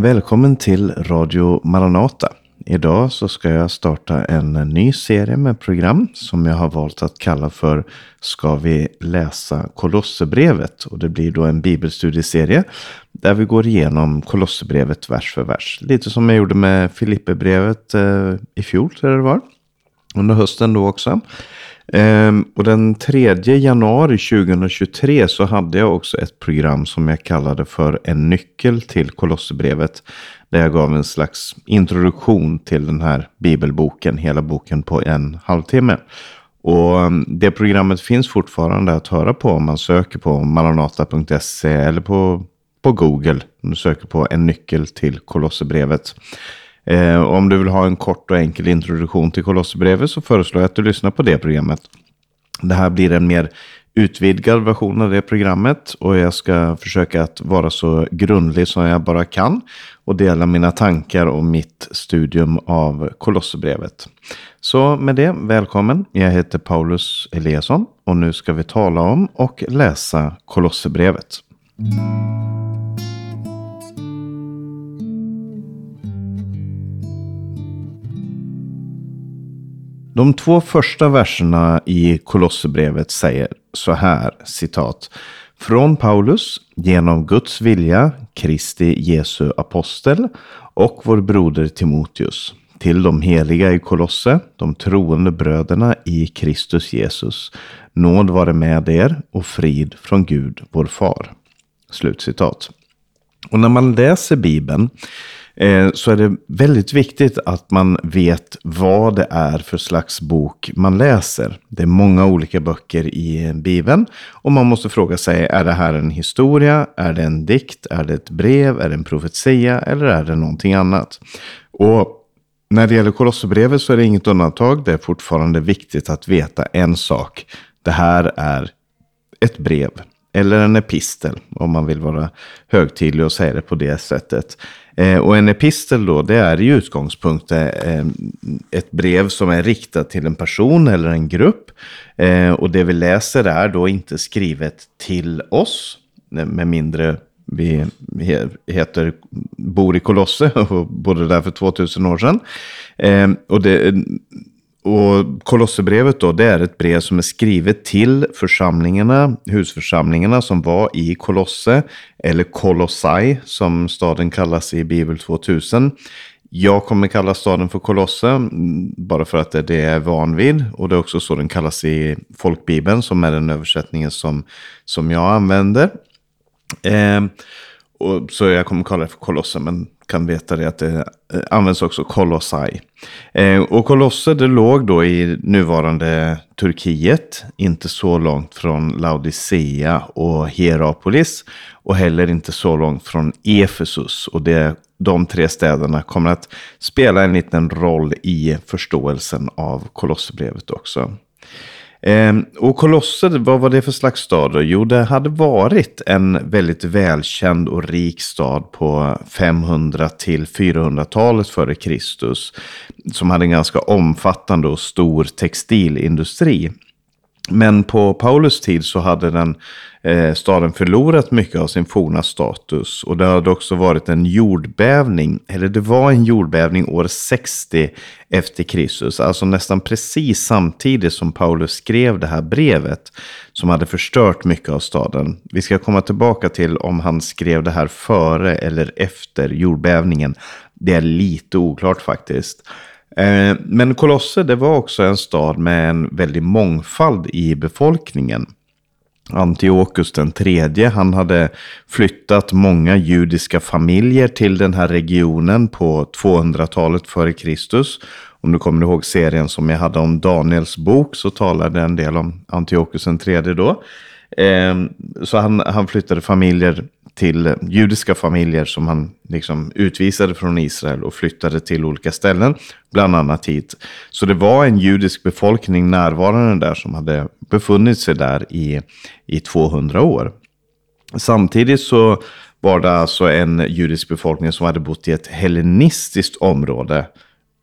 Välkommen till Radio Maranata. Idag så ska jag starta en ny serie med program som jag har valt att kalla för Ska vi läsa Kolosserbrevet? Och det blir då en bibelstudieserie där vi går igenom Kolosserbrevet vers för vers. Lite som jag gjorde med Filipperbrevet eh, i fjol, tror jag det var. Under hösten då också. Ehm, och den 3 januari 2023 så hade jag också ett program som jag kallade för En nyckel till Kolosserbrevet. Där jag gav en slags introduktion till den här bibelboken, hela boken på en halvtimme. Och ehm, det programmet finns fortfarande att höra på om man söker på maranata.se eller på, på Google. Om du söker på En nyckel till Kolosserbrevet. Eh, om du vill ha en kort och enkel introduktion till Kolosserbrevet så föreslår jag att du lyssnar på det programmet. Det här blir en mer utvidgad version av det programmet och jag ska försöka att vara så grundlig som jag bara kan och dela mina tankar och mitt studium av Kolosserbrevet. Så med det, välkommen. Jag heter Paulus Eliasson och nu ska vi tala om och läsa Kolosserbrevet. De två första verserna i Kolosserbrevet säger så här, citat. Från Paulus, genom Guds vilja, Kristi Jesu apostel och vår broder Timoteus, till de heliga i Kolosse, de troende bröderna i Kristus Jesus. Nåd vare med er och frid från Gud, vår far. Slutcitat. Och när man läser Bibeln Eh, så är det väldigt viktigt att man vet vad det är för slags bok man läser. Det är många olika böcker i Bibeln och man måste fråga sig, är det här en historia? Är det en dikt? Är det ett brev? Är det en profetia? Eller är det någonting annat? Och när det gäller Kolosserbrevet så är det inget undantag. Det är fortfarande viktigt att veta en sak. Det här är ett brev. Eller en epistel, om man vill vara högtidlig och säga det på det sättet. Eh, och en epistel då, det är i utgångspunkt eh, ett brev som är riktat till en person eller en grupp. Eh, och det vi läser är då inte skrivet till oss, eh, med mindre vi heter, bor i Kolosse och bodde där för 2000 år sedan. Eh, och det, och Kolosserbrevet då, det är ett brev som är skrivet till församlingarna, husförsamlingarna som var i Kolosse, eller Kolossai som staden kallas i Bibel 2000. Jag kommer kalla staden för Kolosse, bara för att det är det jag är van vid. Och det är också så den kallas i folkbibeln, som är den översättningen som, som jag använder. Eh, och, så jag kommer kalla det för Kolosse, men kan veta det att det eh, används också kolossai. Eh, och kolosser det låg då i nuvarande Turkiet, inte så långt från Laodicea och Hierapolis och heller inte så långt från Efesus. Och det, de tre städerna kommer att spela en liten roll i förståelsen av Kolosserbrevet också. Eh, och Kolosser, vad var det för slags stad då? Jo, det hade varit en väldigt välkänd och rik stad på 500 till 400-talet före Kristus. Som hade en ganska omfattande och stor textilindustri. Men på Paulus tid så hade den eh, staden förlorat mycket av sin forna status. Och det hade också varit en jordbävning, eller det var en jordbävning år 60 efter Kristus. Alltså nästan precis samtidigt som Paulus skrev det här brevet. Som hade förstört mycket av staden. Vi ska komma tillbaka till om han skrev det här före eller efter jordbävningen. Det är lite oklart faktiskt. Eh, men Kolosse det var också en stad med en väldig mångfald i befolkningen. Antiochus den tredje, han hade flyttat många judiska familjer till den här regionen på 200-talet före Kristus. Om du kommer ihåg serien som jag hade om Daniels bok så talade en del om Antiochus den tredje då. Eh, så han, han flyttade familjer till judiska familjer som han liksom utvisade från Israel och flyttade till olika ställen, bland annat hit. Så det var en judisk befolkning närvarande där som hade befunnit sig där i, i 200 år. Samtidigt så var det alltså en judisk befolkning som hade bott i ett hellenistiskt område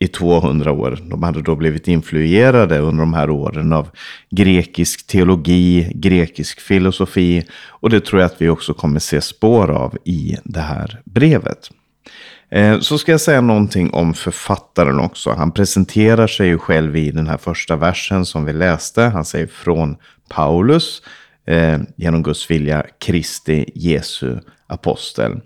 i 200 år. De hade då blivit influerade under de här åren av grekisk teologi, grekisk filosofi och det tror jag att vi också kommer se spår av i det här brevet. Eh, så ska jag säga någonting om författaren också. Han presenterar sig ju själv i den här första versen som vi läste. Han säger från Paulus, eh, genom Guds vilja, Kristi Jesu apostel.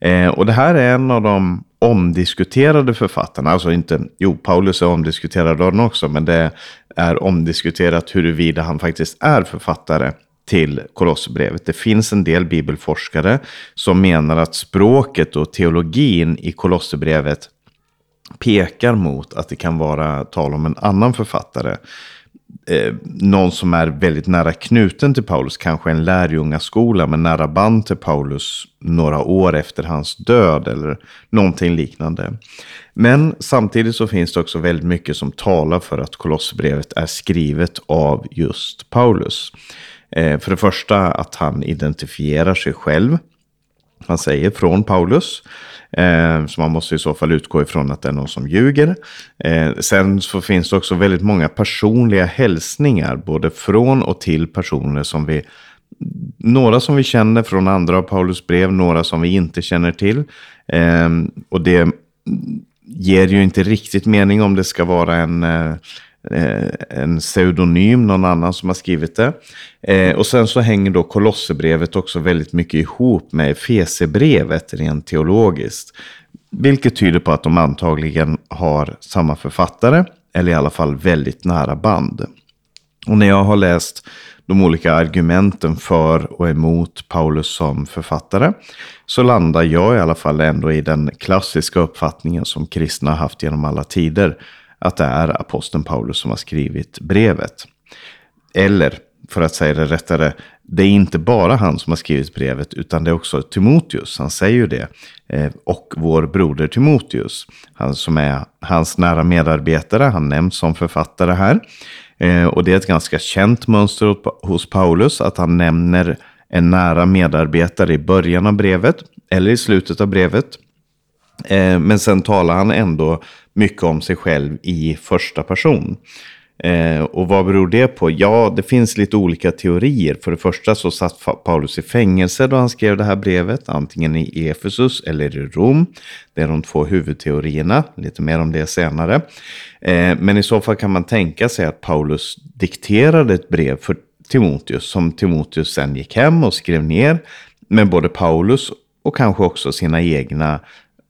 Eh, och det här är en av de omdiskuterade författarna. Alltså inte, jo, Paulus är omdiskuterad av den också, men det är omdiskuterat huruvida han faktiskt är författare till Kolosserbrevet. Det finns en del bibelforskare som menar att språket och teologin i Kolosserbrevet pekar mot att det kan vara tal om en annan författare. Eh, någon som är väldigt nära knuten till Paulus, kanske en lärjungaskola med nära band till Paulus några år efter hans död eller någonting liknande. Men samtidigt så finns det också väldigt mycket som talar för att Kolosserbrevet är skrivet av just Paulus. Eh, för det första att han identifierar sig själv. Han säger från Paulus. Eh, så man måste i så fall utgå ifrån att det är någon som ljuger. Eh, sen så finns det också väldigt många personliga hälsningar. Både från och till personer som vi några som vi känner från andra av Paulus brev, några som vi inte känner till. Eh, och det ger ju inte riktigt mening om det ska vara en Eh, Eh, en pseudonym, någon annan som har skrivit det. Eh, och sen så hänger då Kolosserbrevet också väldigt mycket ihop med Fesebrevet rent teologiskt. Vilket tyder på att de antagligen har samma författare, eller i alla fall väldigt nära band. Och när jag har läst de olika argumenten för och emot Paulus som författare så landar jag i alla fall ändå i den klassiska uppfattningen som kristna haft genom alla tider att det är aposteln Paulus som har skrivit brevet. Eller, för att säga det rättare, det är inte bara han som har skrivit brevet, utan det är också Timoteus. Han säger ju det. Eh, och vår broder Timoteus, han som är hans nära medarbetare, han nämns som författare här. Eh, och det är ett ganska känt mönster hos Paulus, att han nämner en nära medarbetare i början av brevet, eller i slutet av brevet. Eh, men sen talar han ändå mycket om sig själv i första person. Eh, och vad beror det på? Ja, det finns lite olika teorier. För det första så satt Paulus i fängelse då han skrev det här brevet, antingen i Efesus eller i Rom. Det är de två huvudteorierna, lite mer om det senare. Eh, men i så fall kan man tänka sig att Paulus dikterade ett brev för Timoteus, som Timoteus sen gick hem och skrev ner med både Paulus och kanske också sina egna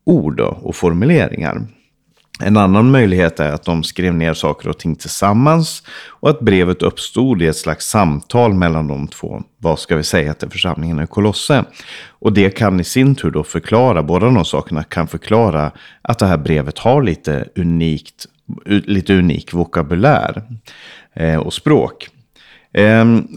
ord och formuleringar. En annan möjlighet är att de skrev ner saker och ting tillsammans och att brevet uppstod i ett slags samtal mellan de två. Vad ska vi säga till församlingen i Kolosse? Och det kan i sin tur då förklara, båda de sakerna kan förklara att det här brevet har lite unikt, lite unik vokabulär eh, och språk. Ehm,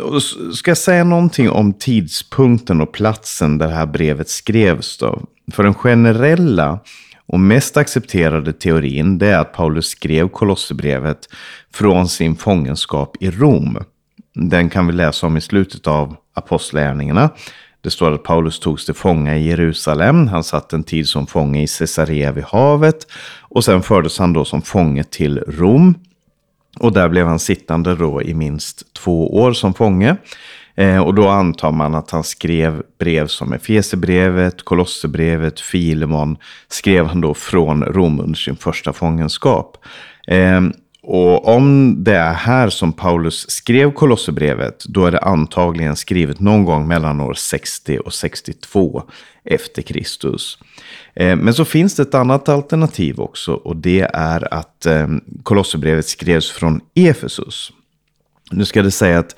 ska jag säga någonting om tidpunkten och platsen där det här brevet skrevs då? För den generella och mest accepterade teorin det är att Paulus skrev Kolosserbrevet från sin fångenskap i Rom. Den kan vi läsa om i slutet av Apostlagärningarna. Det står att Paulus togs till fånga i Jerusalem. Han satt en tid som fånge i Caesarea vid havet. Och sen fördes han då som fånge till Rom. Och där blev han sittande då i minst två år som fånge. Eh, och då antar man att han skrev brev som Efesebrevet, Kolosserbrevet, Filemon. Skrev han då från Rom under sin första fångenskap. Eh, och om det är här som Paulus skrev Kolosserbrevet, då är det antagligen skrivet någon gång mellan år 60 och 62 efter Kristus. Eh, men så finns det ett annat alternativ också och det är att eh, Kolosserbrevet skrevs från Efesus. Nu ska det säga att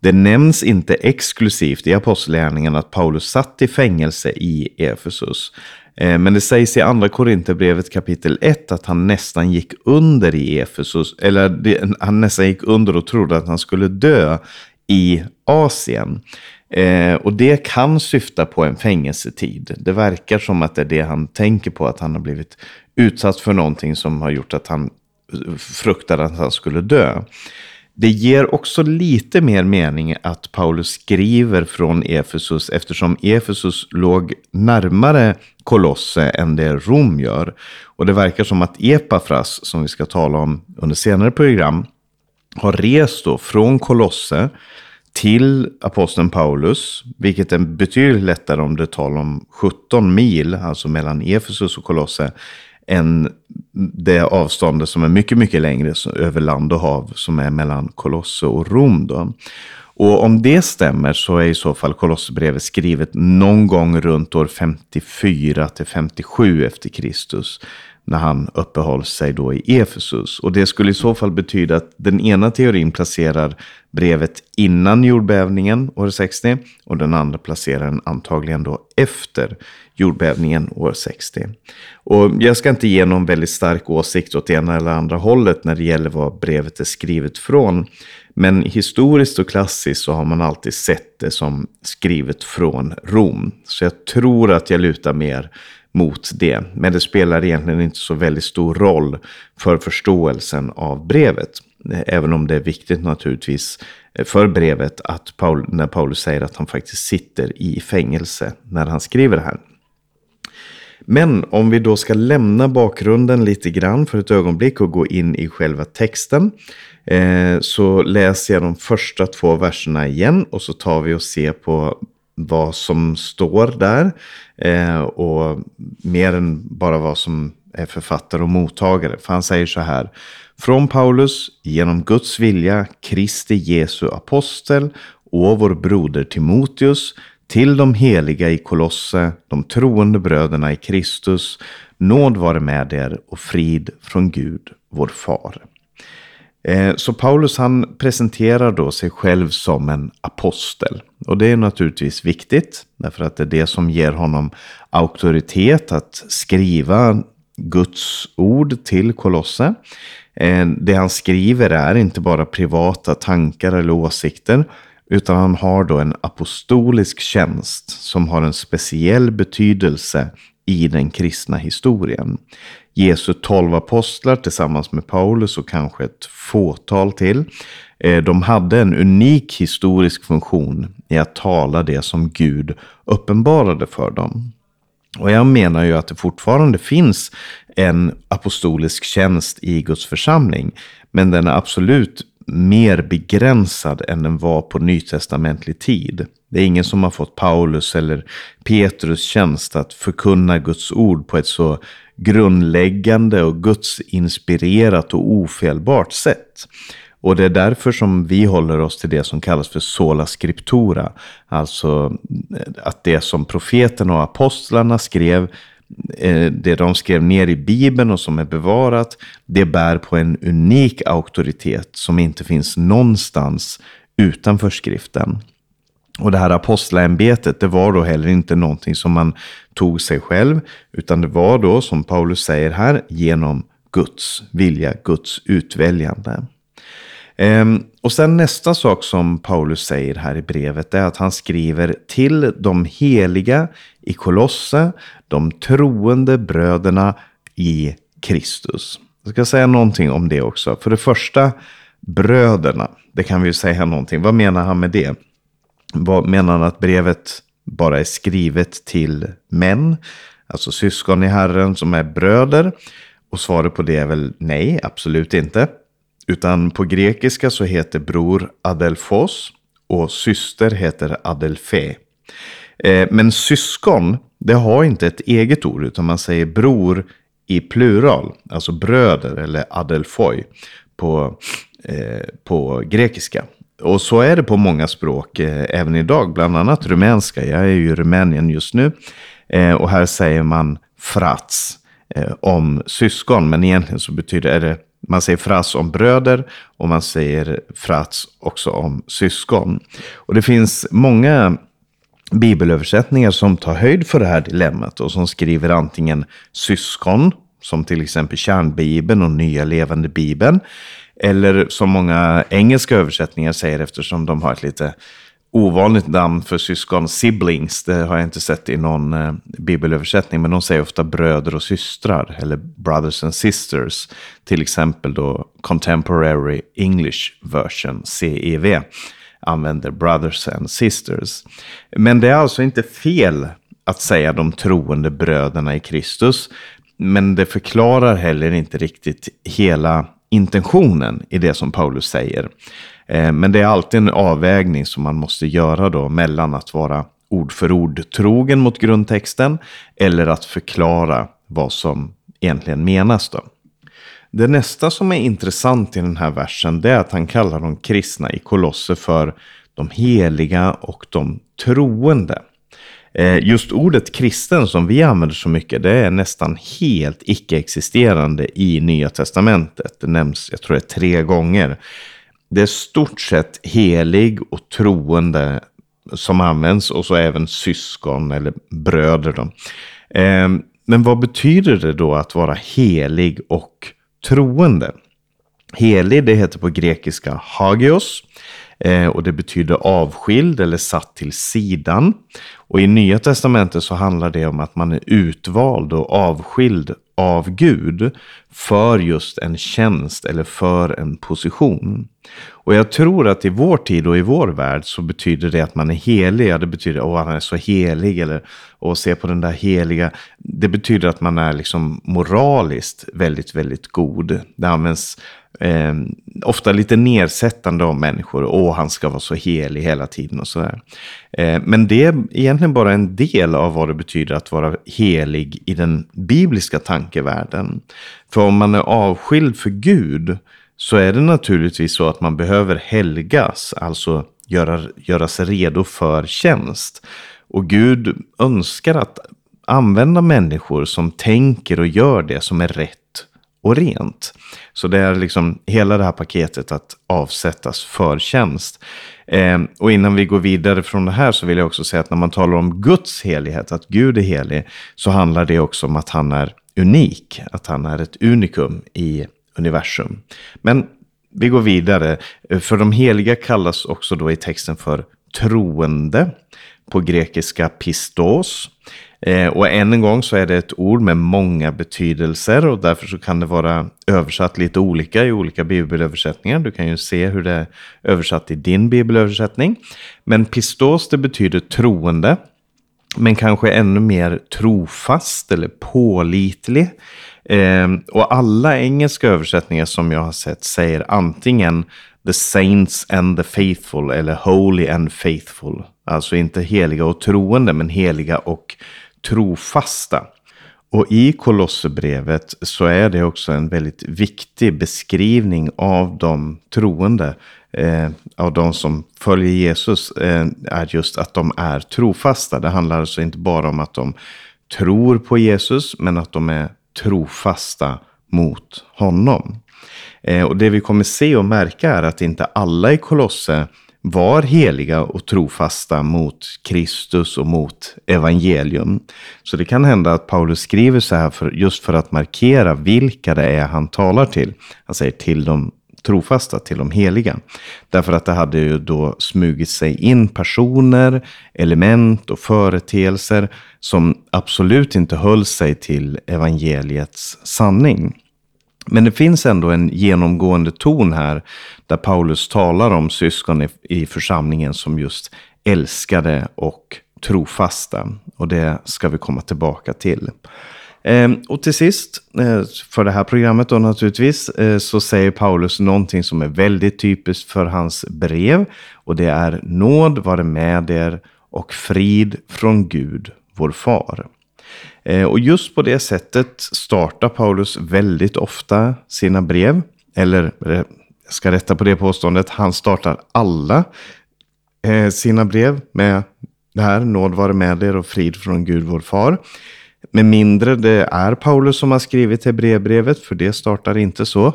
det nämns inte exklusivt i Apostlagärningarna att Paulus satt i fängelse i Efesus. Eh, men det sägs i andra Korinthierbrevet kapitel 1 att han nästan gick under i Efesus. Eller han nästan gick under och trodde att han skulle dö i Asien. Eh, och det kan syfta på en fängelsetid. Det verkar som att det är det han tänker på, att han har blivit utsatt för någonting som har gjort att han fruktade att han skulle dö. Det ger också lite mer mening att Paulus skriver från Efesus eftersom Efesus låg närmare Kolosse än det Rom gör. Och det verkar som att Epafras, som vi ska tala om under senare program, har rest då från Kolosse till aposteln Paulus, vilket är betydligt lättare om det talar om 17 mil, alltså mellan Efesus och Kolosse, än det avståndet som är mycket, mycket längre över land och hav som är mellan Kolosse och Rom. Då. Och om det stämmer så är i så fall Kolosserbrevet skrivet någon gång runt år 54 till 57 efter Kristus när han uppehåller sig då i Efesus. Och det skulle i så fall betyda att den ena teorin placerar brevet innan jordbävningen år 60 och den andra placerar den antagligen då efter jordbävningen år 60. Och jag ska inte ge någon väldigt stark åsikt åt ena eller andra hållet när det gäller vad brevet är skrivet från. Men historiskt och klassiskt så har man alltid sett det som skrivet från Rom. Så jag tror att jag lutar mer mot det. Men det spelar egentligen inte så väldigt stor roll för förståelsen av brevet. Även om det är viktigt naturligtvis för brevet att Paul, när Paulus säger att han faktiskt sitter i fängelse när han skriver det här. Men om vi då ska lämna bakgrunden lite grann för ett ögonblick och gå in i själva texten. Eh, så läser jag de första två verserna igen och så tar vi och ser på vad som står där. Eh, och mer än bara vad som är författare och mottagare. För han säger så här. Från Paulus, genom Guds vilja, Kristi Jesu apostel och vår broder Timoteus till de heliga i Kolosse, de troende bröderna i Kristus, nåd vare med er och frid från Gud, vår far. Eh, så Paulus han presenterar då sig själv som en apostel. Och det är naturligtvis viktigt. Därför att det är det som ger honom auktoritet att skriva Guds ord till Kolosse. Eh, det han skriver är inte bara privata tankar eller åsikter. Utan han har då en apostolisk tjänst som har en speciell betydelse i den kristna historien. Jesu tolv apostlar tillsammans med Paulus och kanske ett fåtal till. Eh, de hade en unik historisk funktion i att tala det som Gud uppenbarade för dem. Och jag menar ju att det fortfarande finns en apostolisk tjänst i Guds församling. Men den är absolut mer begränsad än den var på nytestamentlig tid. Det är ingen som har fått Paulus eller Petrus tjänst att förkunna Guds ord på ett så grundläggande och Gudsinspirerat och ofelbart sätt. Och det är därför som vi håller oss till det som kallas för sola scriptura. Alltså eh, att det som profeterna och apostlarna skrev eh, det de skrev ner i Bibeln och som är bevarat, det bär på en unik auktoritet som inte finns någonstans utanför skriften. Och det här apostlaämbetet, det var då heller inte någonting som man tog sig själv, utan det var då, som Paulus säger här, genom Guds vilja, Guds utväljande. Ehm, och sen nästa sak som Paulus säger här i brevet är att han skriver till de heliga i Kolosse, de troende bröderna i Kristus. Jag ska säga någonting om det också. För det första, bröderna. Det kan vi ju säga någonting. Vad menar han med det? Vad menar han att brevet bara är skrivet till män? Alltså syskon i Herren som är bröder? Och svaret på det är väl nej, absolut inte. Utan på grekiska så heter bror adelfos och syster heter adelfe. Eh, men syskon, det har inte ett eget ord utan man säger bror i plural, alltså bröder eller adelfoi på, eh, på grekiska. Och så är det på många språk eh, även idag, bland annat rumänska. Jag är ju i Rumänien just nu. Eh, och här säger man frats eh, om syskon, men egentligen så betyder det man säger fras om bröder och man säger frats också om syskon. Och det finns många bibelöversättningar som tar höjd för det här dilemmat och som skriver antingen syskon, som till exempel kärnbibeln och nya levande bibeln. Eller som många engelska översättningar säger eftersom de har ett lite ovanligt namn för syskon, siblings. Det har jag inte sett i någon eh, bibelöversättning. Men de säger ofta bröder och systrar. Eller brothers and sisters. Till exempel då Contemporary English Version, CEV. Använder brothers and sisters. Men det är alltså inte fel att säga de troende bröderna i Kristus. Men det förklarar heller inte riktigt hela intentionen i det som Paulus säger. Eh, men det är alltid en avvägning som man måste göra då mellan att vara ord för ord trogen mot grundtexten eller att förklara vad som egentligen menas. Då. Det nästa som är intressant i den här versen det är att han kallar de kristna i Kolosser för de heliga och de troende. Eh, just ordet kristen som vi använder så mycket, det är nästan helt icke-existerande i Nya Testamentet. Det nämns, jag tror det är tre gånger. Det är stort sett helig och troende som används och så även syskon eller bröder. Då. Ehm, men vad betyder det då att vara helig och troende? Helig, det heter på grekiska hagios. Eh, och det betyder avskild eller satt till sidan. Och i Nya Testamentet så handlar det om att man är utvald och avskild av Gud för just en tjänst eller för en position. Och jag tror att i vår tid och i vår värld så betyder det att man är helig. Ja, det betyder att han är så helig eller att se på den där heliga. Det betyder att man är liksom moraliskt väldigt, väldigt god. Det används eh, ofta lite nedsättande om människor. Åh, han ska vara så helig hela tiden och sådär. Eh, men det är egentligen bara en del av vad det betyder att vara helig i den bibliska tankevärlden. För om man är avskild för Gud så är det naturligtvis så att man behöver helgas, alltså göra, göra sig redo för tjänst. Och Gud önskar att använda människor som tänker och gör det som är rätt och rent. Så det är liksom hela det här paketet att avsättas för tjänst. Eh, och innan vi går vidare från det här så vill jag också säga att när man talar om Guds helighet, att Gud är helig, så handlar det också om att han är unik, att han är ett unikum i universum. Men vi går vidare, för de heliga kallas också då i texten för troende, på grekiska pistos. Eh, och än en gång så är det ett ord med många betydelser och därför så kan det vara översatt lite olika i olika bibelöversättningar. Du kan ju se hur det är översatt i din bibelöversättning. Men pistos det betyder troende. Men kanske ännu mer trofast eller pålitlig. Eh, och alla engelska översättningar som jag har sett säger antingen the saints and the faithful eller holy and faithful. Alltså inte heliga och troende men heliga och trofasta. Och i Kolosserbrevet så är det också en väldigt viktig beskrivning av de troende. Eh, av de som följer Jesus eh, är just att de är trofasta. Det handlar alltså inte bara om att de tror på Jesus men att de är trofasta mot honom. Eh, och det vi kommer se och märka är att inte alla i Kolosse var heliga och trofasta mot Kristus och mot evangelium. Så det kan hända att Paulus skriver så här för, just för att markera vilka det är han talar till. Han säger till de trofasta, till de heliga. Därför att det hade ju då smugit sig in personer, element och företeelser som absolut inte höll sig till evangeliets sanning. Men det finns ändå en genomgående ton här där Paulus talar om syskon i, i församlingen som just älskade och trofasta. Och det ska vi komma tillbaka till. Ehm, och till sist, eh, för det här programmet då naturligtvis, eh, så säger Paulus någonting som är väldigt typiskt för hans brev. Och det är nåd vare med er och frid från Gud, vår far. Eh, och just på det sättet startar Paulus väldigt ofta sina brev. Eller eh, jag ska rätta på det påståendet, han startar alla eh, sina brev med det här, nåd vare med er och frid från Gud vår far. Med mindre det är Paulus som har skrivit Hebreerbrevet, för det startar inte så.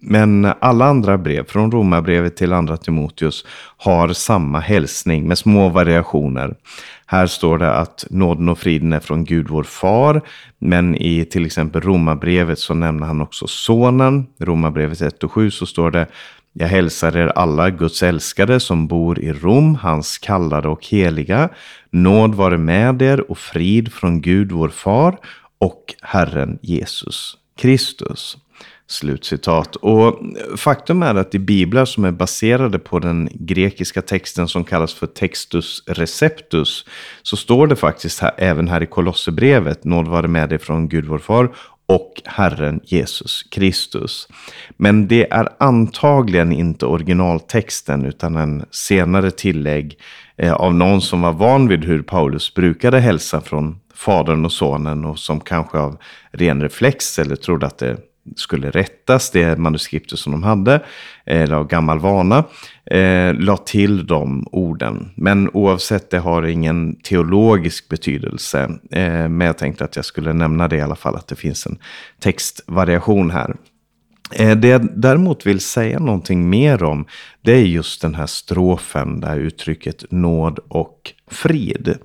Men alla andra brev, från Romarbrevet till andra Timoteus, har samma hälsning med små variationer. Här står det att nåden och friden är från Gud vår far. Men i till exempel Romarbrevet så nämner han också sonen. Romarbrevet 1 och 7 så står det jag hälsar er alla Guds älskade som bor i Rom, hans kallade och heliga. Nåd vare med er och frid från Gud vår far och Herren Jesus Kristus. Slutcitat. Och faktum är att i biblar som är baserade på den grekiska texten som kallas för textus receptus så står det faktiskt här, även här i Kolosserbrevet, nåd vare med dig från Gud vår far och Herren Jesus Kristus. Men det är antagligen inte originaltexten utan en senare tillägg eh, av någon som var van vid hur Paulus brukade hälsa från Fadern och Sonen och som kanske av ren reflex eller trodde att det skulle rättas, det manuskriptet som de hade, eller av gammal vana, eh, la till de orden. Men oavsett, det har ingen teologisk betydelse. Eh, men jag tänkte att jag skulle nämna det i alla fall, att det finns en textvariation här. Eh, det jag däremot vill säga någonting mer om, det är just den här strofen, det här uttrycket nåd och frid.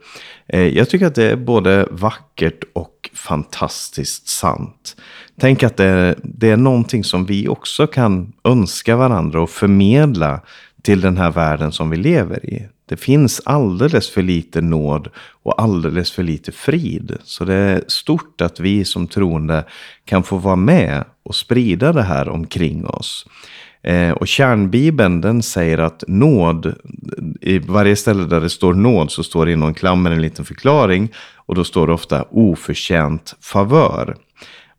Eh, jag tycker att det är både vackert och fantastiskt sant. Tänk att det, det är någonting som vi också kan önska varandra och förmedla till den här världen som vi lever i. Det finns alldeles för lite nåd och alldeles för lite frid. Så det är stort att vi som troende kan få vara med och sprida det här omkring oss. Eh, och kärnbibeln den säger att nåd, i varje ställe där det står nåd så står det inom klammer en liten förklaring. Och då står det ofta oförtjänt favör.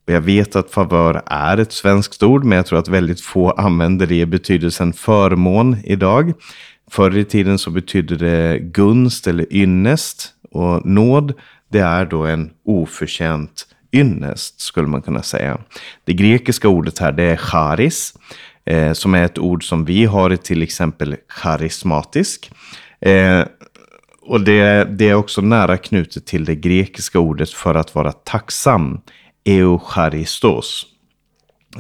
Och jag vet att favör är ett svenskt ord, men jag tror att väldigt få använder det i betydelsen förmån idag. Förr i tiden så betydde det gunst eller ynnest. Och nåd, det är då en oförtjänt ynnest, skulle man kunna säga. Det grekiska ordet här, det är charis, eh, som är ett ord som vi har i till exempel charismatisk. Eh, och det, det, är också nära knutet till det grekiska ordet för att vara tacksam, eucharistos.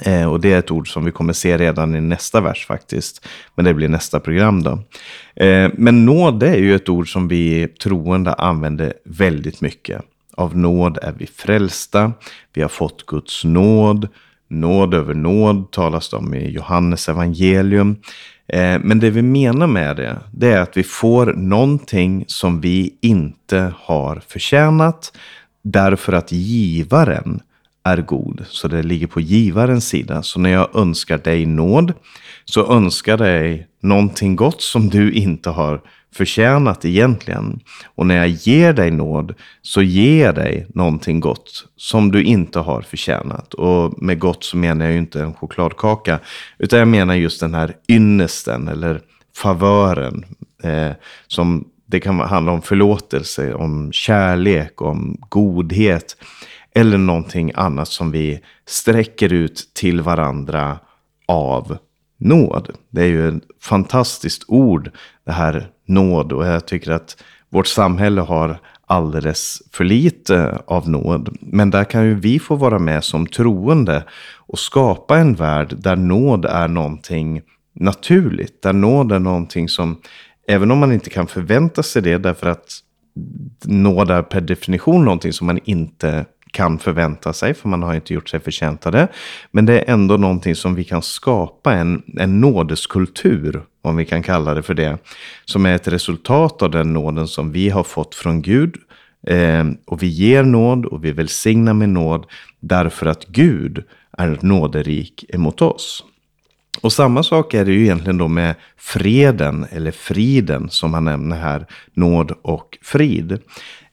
Eh, och det är ett ord som vi kommer se redan i nästa vers faktiskt. Men det blir nästa program då. Eh, men nåd är ju ett ord som vi troende använder väldigt mycket. Av nåd är vi frälsta. Vi har fått Guds nåd. Nåd över nåd talas det om i Johannes evangelium. Eh, men det vi menar med det, det är att vi får någonting som vi inte har förtjänat. Därför att givaren är god. Så det ligger på givarens sida. Så när jag önskar dig nåd så önskar dig någonting gott som du inte har förtjänat egentligen. Och när jag ger dig nåd så ger jag dig någonting gott som du inte har förtjänat. Och med gott så menar jag ju inte en chokladkaka. Utan jag menar just den här ynnesten eller favören. Eh, som det kan handla om förlåtelse, om kärlek, om godhet. Eller någonting annat som vi sträcker ut till varandra av nåd. Det är ju ett fantastiskt ord, det här nåd. Och jag tycker att vårt samhälle har alldeles för lite av nåd. Men där kan ju vi få vara med som troende och skapa en värld där nåd är någonting naturligt. Där nåd är någonting som, även om man inte kan förvänta sig det, därför att nåd är per definition någonting som man inte kan förvänta sig, för man har inte gjort sig förtjänt av det. Men det är ändå någonting som vi kan skapa en, en nådeskultur, om vi kan kalla det för det, som är ett resultat av den nåden som vi har fått från Gud. Eh, och vi ger nåd och vi välsignar med nåd därför att Gud är nåderik emot oss. Och samma sak är det ju egentligen då med freden eller friden som han nämner här, nåd och frid.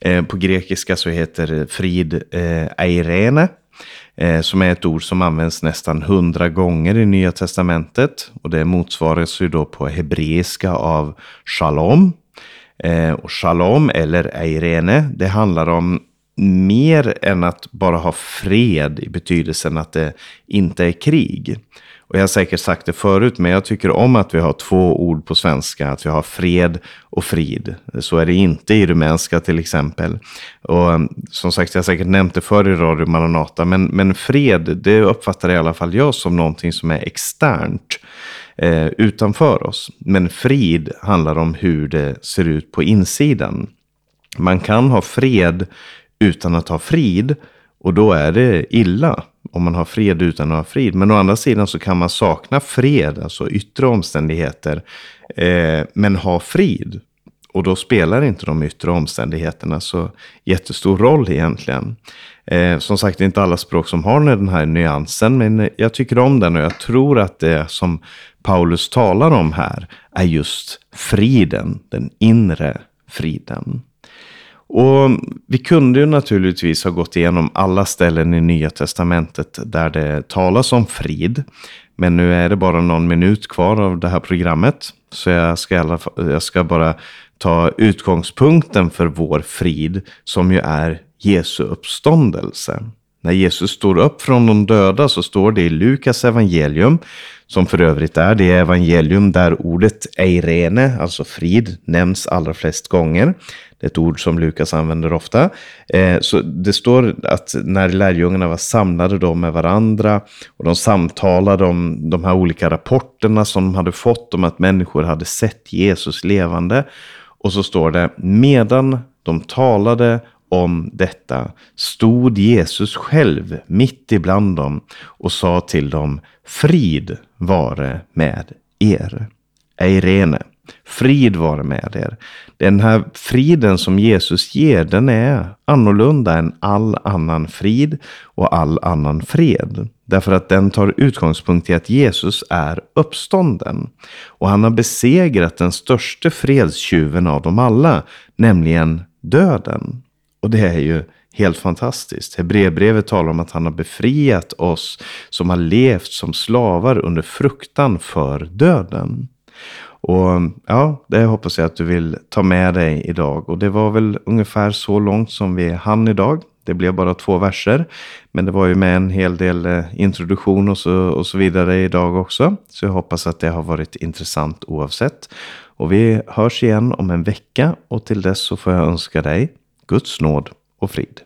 Eh, på grekiska så heter frid eh, eirene. Eh, som är ett ord som används nästan hundra gånger i Nya Testamentet. Och det motsvaras ju då på hebreiska av shalom. Och shalom eller eirene, det handlar om mer än att bara ha fred i betydelsen att det inte är krig. Och jag har säkert sagt det förut, men jag tycker om att vi har två ord på svenska. Att vi har fred och frid. Så är det inte i rumänska till exempel. Och mm, som sagt, jag har säkert nämnt det förr i Radio Maranata. Men, men fred, det uppfattar i alla fall jag som någonting som är externt. Eh, utanför oss. Men frid handlar om hur det ser ut på insidan. Man kan ha fred utan att ha frid. Och då är det illa om man har fred utan att ha frid. Men å andra sidan så kan man sakna fred, alltså yttre omständigheter, eh, men ha frid. Och då spelar inte de yttre omständigheterna så jättestor roll egentligen. Eh, som sagt, det är inte alla språk som har den här nyansen, men jag tycker om den och jag tror att det som Paulus talar om här är just friden, den inre friden. Och vi kunde ju naturligtvis ha gått igenom alla ställen i Nya Testamentet där det talas om frid. Men nu är det bara någon minut kvar av det här programmet. Så jag ska, alla, jag ska bara ta utgångspunkten för vår frid som ju är Jesu uppståndelse. När Jesus står upp från de döda så står det i Lukas evangelium, som för övrigt är det evangelium där ordet eirene, alltså frid, nämns allra flest gånger. Det är ett ord som Lukas använder ofta. Eh, så det står att när lärjungarna var samlade då med varandra och de samtalade om de här olika rapporterna som de hade fått om att människor hade sett Jesus levande. Och så står det, medan de talade om detta stod Jesus själv mitt ibland dem och sa till dem, frid vare med er. Eirene, frid vare med er. Den här friden som Jesus ger, den är annorlunda än all annan frid och all annan fred. Därför att den tar utgångspunkt i att Jesus är uppstånden. Och han har besegrat den största fredstjuven av dem alla, nämligen döden. Och det är ju helt fantastiskt. Hebreerbrevet talar om att han har befriat oss som har levt som slavar under fruktan för döden. Och ja, det hoppas jag att du vill ta med dig idag. Och det var väl ungefär så långt som vi hann idag. Det blev bara två verser. Men det var ju med en hel del eh, introduktion och så, och så vidare idag också. Så jag hoppas att det har varit intressant oavsett. Och vi hörs igen om en vecka och till dess så får jag önska dig Guds nåd och frid.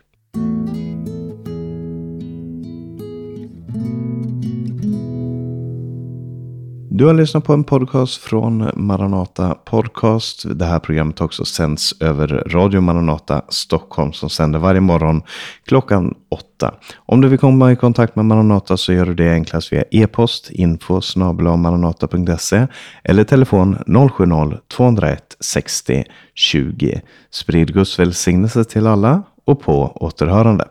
Du har lyssnat på en podcast från Maranata Podcast. Det här programmet också sänds över Radio Maranata Stockholm som sänder varje morgon klockan åtta. Om du vill komma i kontakt med Maranata så gör du det enklast via e-post info maranata.se eller telefon 070-201 60 20. Sprid Guds välsignelse till alla och på återhörande.